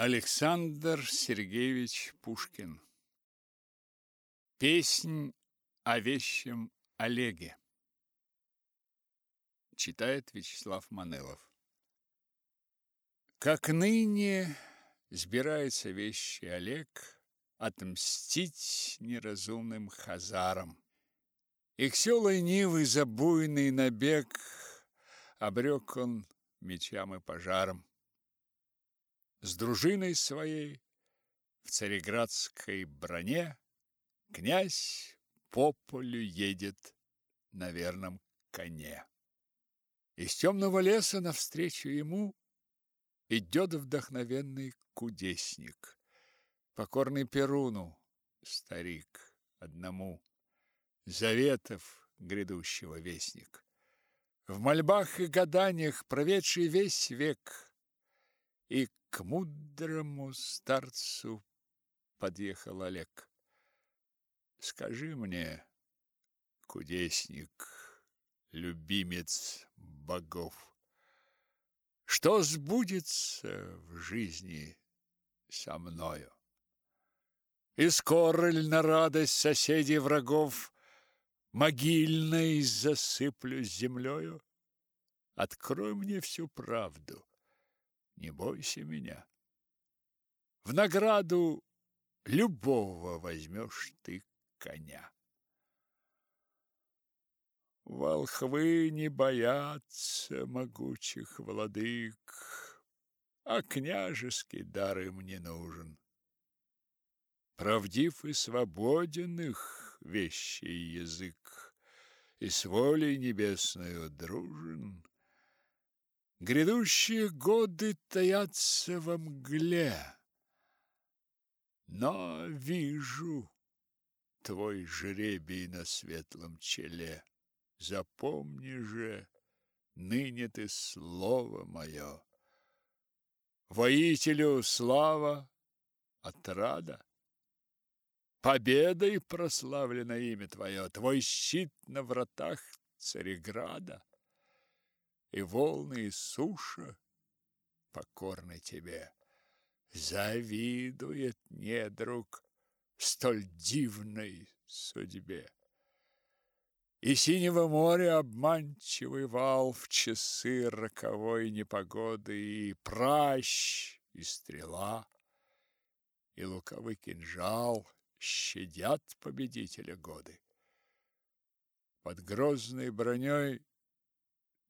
Александр Сергеевич Пушкин. Песнь о вещем Олеге. Читает Вячеслав Манелов. Как ныне сбирается вещи Олег Отмстить неразумным хазарам. Их селой Нивы забуйный набег Обрек он мечам и пожаром с дружиной своей в цареградской броне князь по полю едет на верном коне. Из темного леса навстречу ему идет вдохновенный кудесник, покорный Перуну, старик, одному, заветов грядущего вестник. В мольбах и гаданиях проведший весь век и к мудрому старцу подъехал Олег. Скажи мне, кудесник, любимец богов, что сбудется в жизни со мною? И скоро ли на радость соседей врагов могильной засыплю землею? Открой мне всю правду не бойся меня. В награду любого возьмешь ты коня. Волхвы не боятся могучих владык, а княжеский дар им не нужен. Правдив и свободен их вещий язык, и с волей небесною дружен. Грядущие годы таятся во мгле, но вижу твой жребий на светлом челе. Запомни же, ныне ты слово мое. Воителю слава, отрада. Победой прославлено имя твое, твой щит на вратах Цареграда и волны, и суша покорны тебе. Завидует недруг столь дивной судьбе. И синего моря обманчивый вал в часы роковой непогоды, и пращ, и стрела, и луковый кинжал щадят победителя годы. Под грозной броней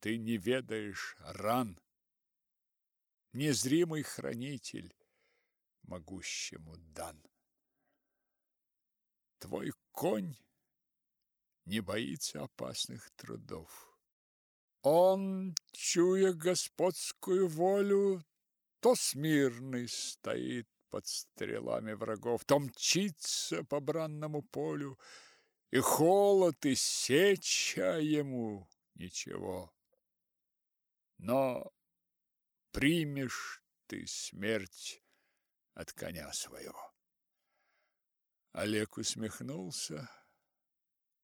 ты не ведаешь ран. Незримый хранитель могущему дан. Твой конь не боится опасных трудов. Он, чуя господскую волю, то смирный стоит под стрелами врагов, то мчится по бранному полю, и холод, и сеча ему ничего но примешь ты смерть от коня своего. Олег усмехнулся,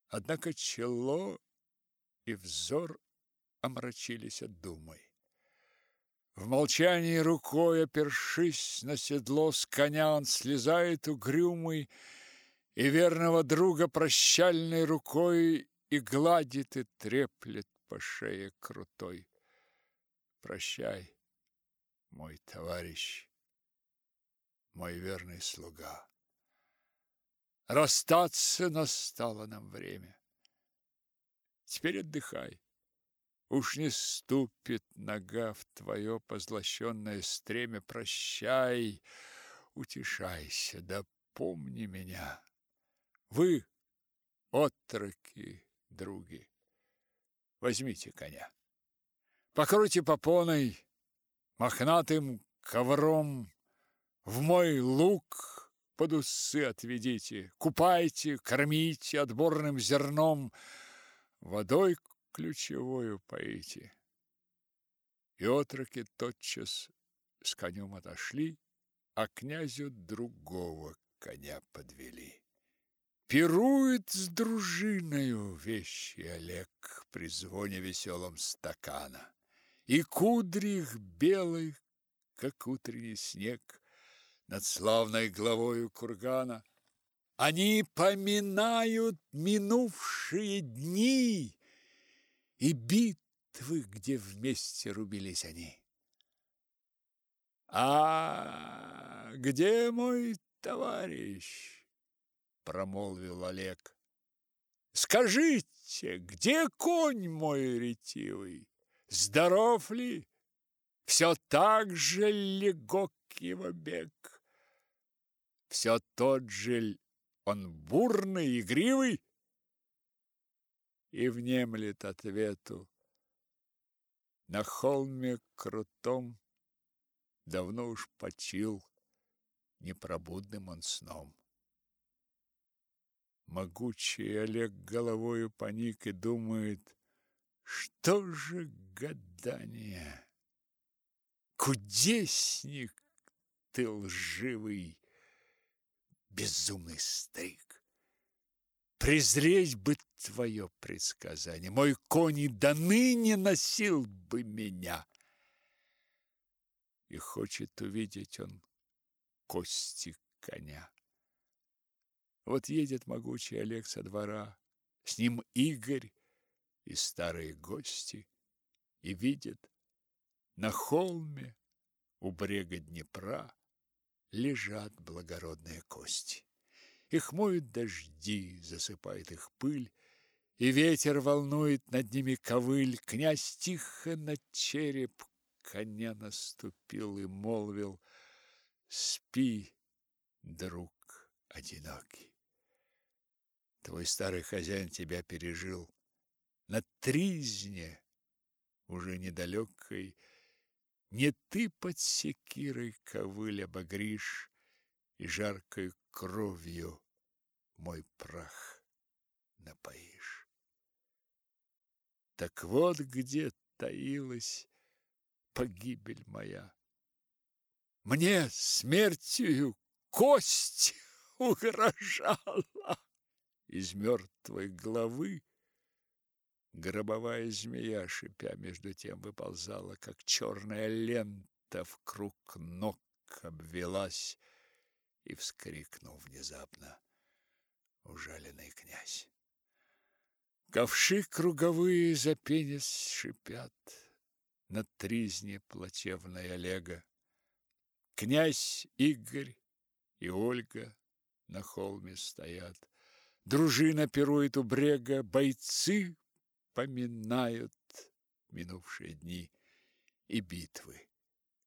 однако чело и взор омрачились от думой. В молчании рукой, опершись на седло, с коня он слезает угрюмый, и верного друга прощальной рукой и гладит, и треплет по шее крутой. Прощай, мой товарищ, мой верный слуга. Расстаться настало нам время. Теперь отдыхай. Уж не ступит нога в твое позлощенное стремя. Прощай, утешайся, да помни меня. Вы, отроки, други, возьмите коня. Покройте попоной, мохнатым ковром, В мой луг под усы отведите, Купайте, кормите отборным зерном, Водой ключевою поите. И отроки тотчас с конем отошли, А князю другого коня подвели. Пирует с дружиною вещи Олег При звоне веселом стакана и кудри их белых, как утренний снег, над славной главою кургана. Они поминают минувшие дни и битвы, где вместе рубились они. А где мой товарищ? промолвил Олег. Скажите, где конь мой ретивый? Здоров ли? Все так же легок его бег. Все тот же он бурный, игривый? И внемлет ответу. На холме крутом давно уж почил непробудным он сном. Могучий Олег головою поник и думает, что же гадание? Кудесник ты лживый, безумный старик. Презреть бы твое предсказание, мой конь и до ныне носил бы меня. И хочет увидеть он кости коня. Вот едет могучий Олег со двора, с ним Игорь и старые гости, и видит на холме у брега Днепра лежат благородные кости. Их моют дожди, засыпает их пыль, и ветер волнует над ними ковыль. Князь тихо на череп коня наступил и молвил: "Спи, друг одинокий. Твой старый хозяин тебя пережил на тризне, уже недалекой, не ты под секирой ковыль обогришь и жаркой кровью мой прах напоишь. Так вот где таилась погибель моя. Мне смертью кость угрожала из мертвой головы гробовая змея, шипя между тем, выползала, как черная лента в круг ног обвелась, и вскрикнул внезапно ужаленный князь. Ковши круговые за пенис шипят над тризне плачевной Олега. Князь Игорь и Ольга на холме стоят. Дружина пирует у брега, бойцы поминают минувшие дни и битвы,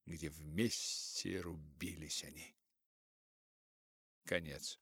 где вместе рубились они. Конец.